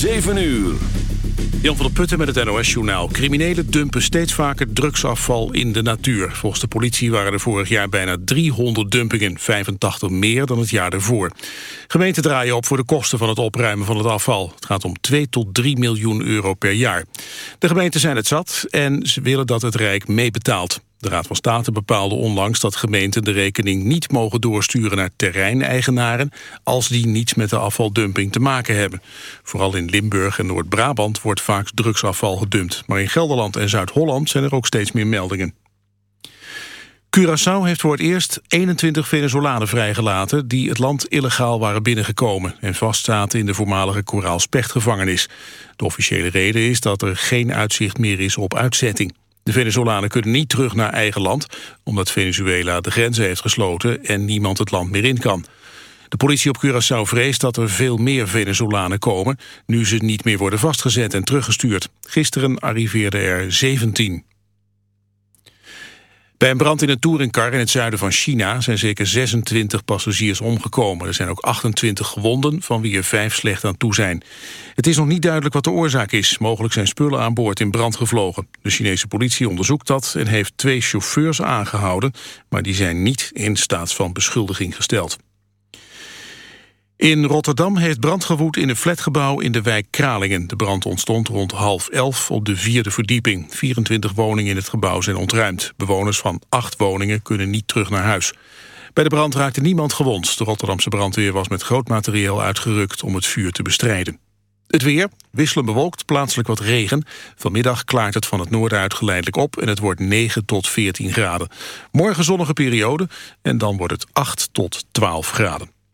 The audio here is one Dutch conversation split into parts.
7 uur. Jan van der Putten met het NOS-journaal. Criminelen dumpen steeds vaker drugsafval in de natuur. Volgens de politie waren er vorig jaar bijna 300 dumpingen. 85 meer dan het jaar ervoor. Gemeenten draaien op voor de kosten van het opruimen van het afval. Het gaat om 2 tot 3 miljoen euro per jaar. De gemeenten zijn het zat en ze willen dat het Rijk meebetaalt. De Raad van State bepaalde onlangs dat gemeenten de rekening niet mogen doorsturen naar terreineigenaren als die niets met de afvaldumping te maken hebben. Vooral in Limburg en Noord-Brabant wordt vaak drugsafval gedumpt. Maar in Gelderland en Zuid-Holland zijn er ook steeds meer meldingen. Curaçao heeft voor het eerst 21 Venezolanen vrijgelaten... die het land illegaal waren binnengekomen... en vastzaten in de voormalige Koraalspechtgevangenis. De officiële reden is dat er geen uitzicht meer is op uitzetting. De Venezolanen kunnen niet terug naar eigen land... omdat Venezuela de grenzen heeft gesloten en niemand het land meer in kan. De politie op Curaçao vreest dat er veel meer Venezolanen komen... nu ze niet meer worden vastgezet en teruggestuurd. Gisteren arriveerden er 17. Bij een brand in een touringcar in het zuiden van China zijn zeker 26 passagiers omgekomen. Er zijn ook 28 gewonden, van wie er vijf slecht aan toe zijn. Het is nog niet duidelijk wat de oorzaak is. Mogelijk zijn spullen aan boord in brand gevlogen. De Chinese politie onderzoekt dat en heeft twee chauffeurs aangehouden, maar die zijn niet in staat van beschuldiging gesteld. In Rotterdam heeft brand gewoed in een flatgebouw in de wijk Kralingen. De brand ontstond rond half elf op de vierde verdieping. 24 woningen in het gebouw zijn ontruimd. Bewoners van acht woningen kunnen niet terug naar huis. Bij de brand raakte niemand gewond. De Rotterdamse brandweer was met groot materieel uitgerukt om het vuur te bestrijden. Het weer, wisselen bewolkt, plaatselijk wat regen. Vanmiddag klaart het van het noorden uit geleidelijk op... en het wordt 9 tot 14 graden. Morgen zonnige periode en dan wordt het 8 tot 12 graden.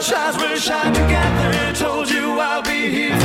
sunshines will shine together. Told you I'll be here.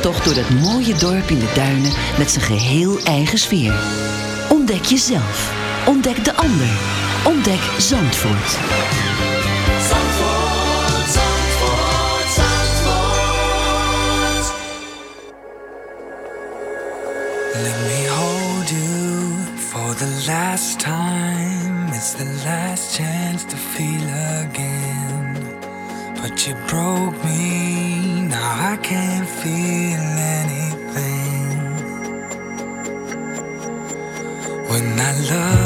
fietstocht door dat mooie dorp in de duinen met zijn geheel eigen sfeer. Ontdek jezelf. Ontdek de ander. Ontdek Zandvoort. Zandvoort, Zandvoort, Zandvoort. Let me hold you for the last time. It's the last chance to feel again. But you broke me. feel anything when I love.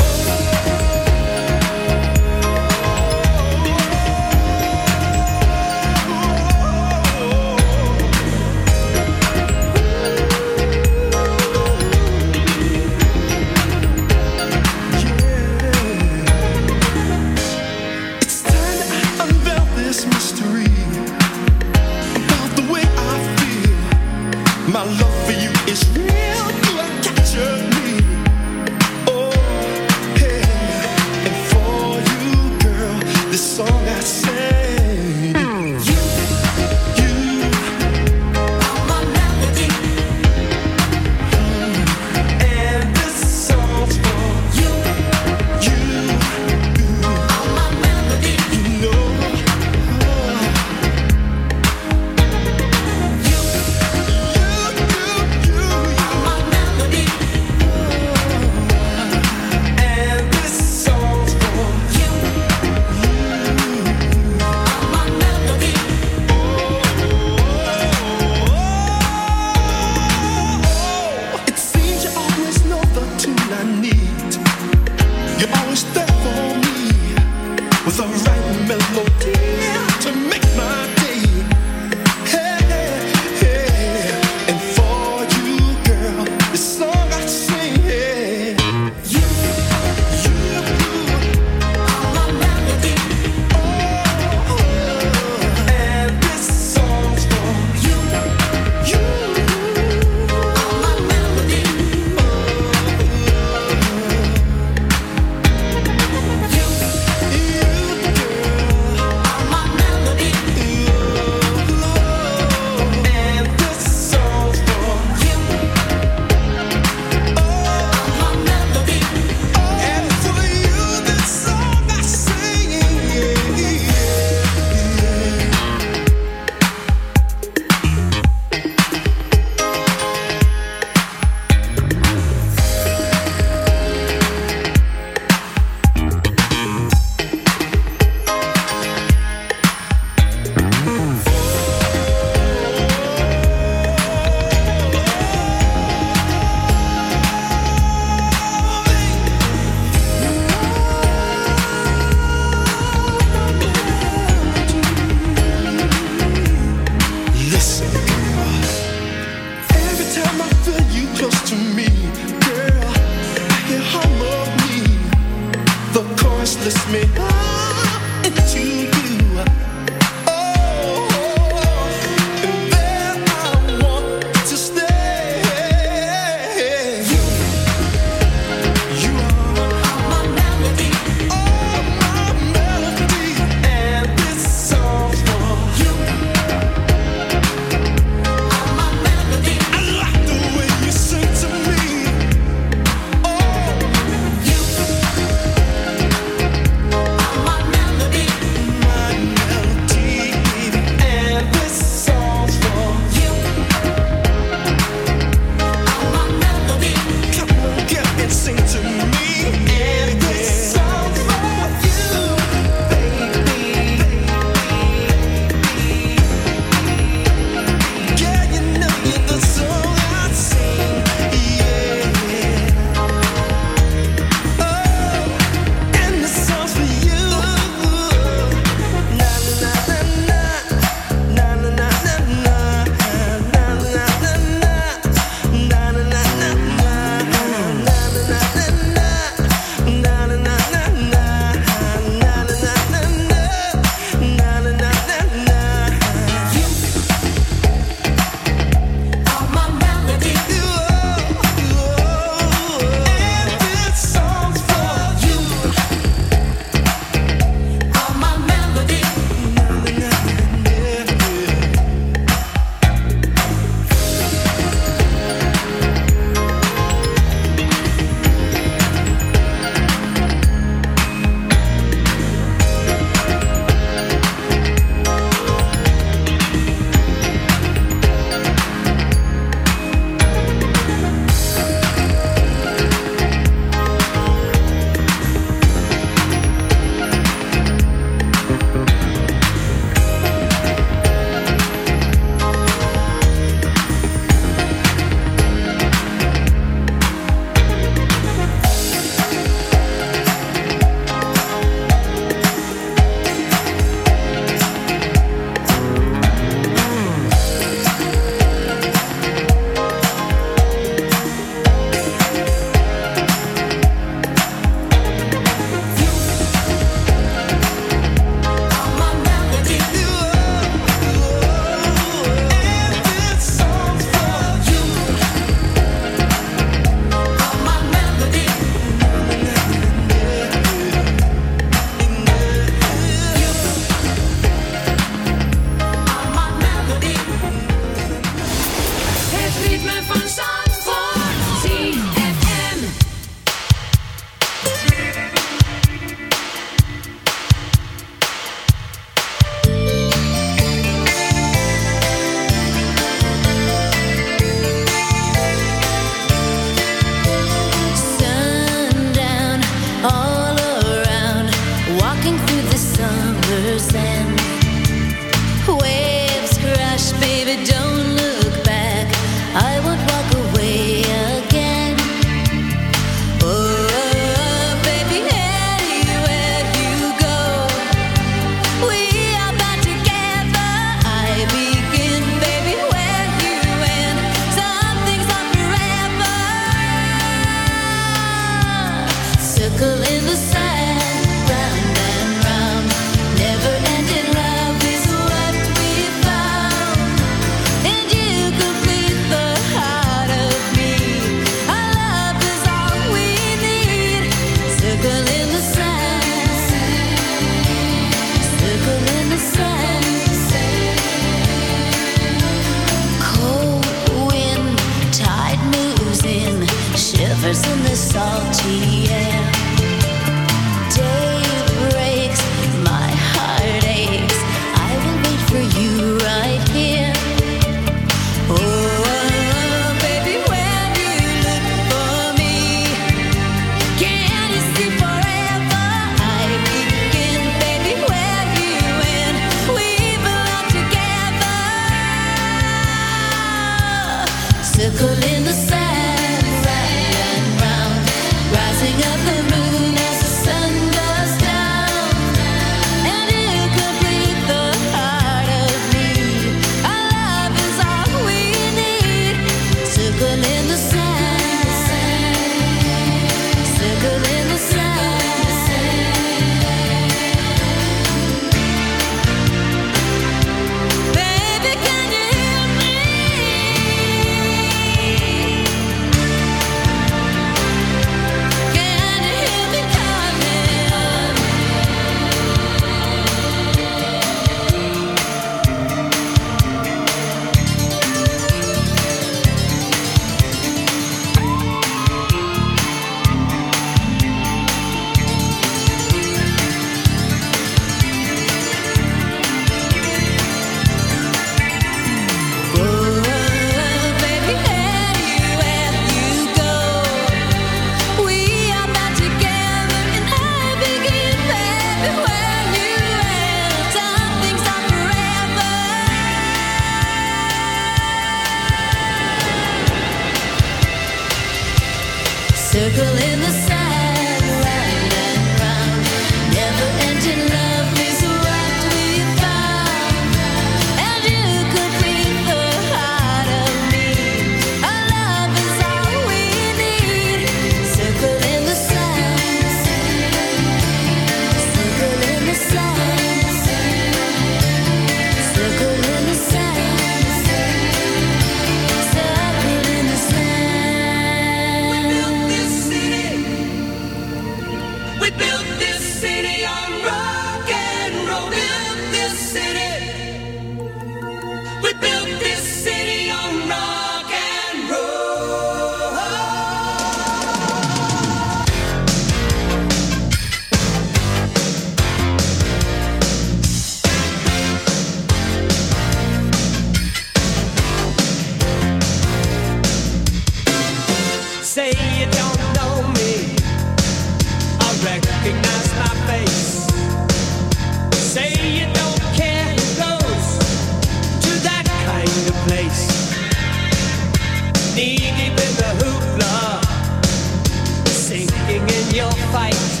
Fight.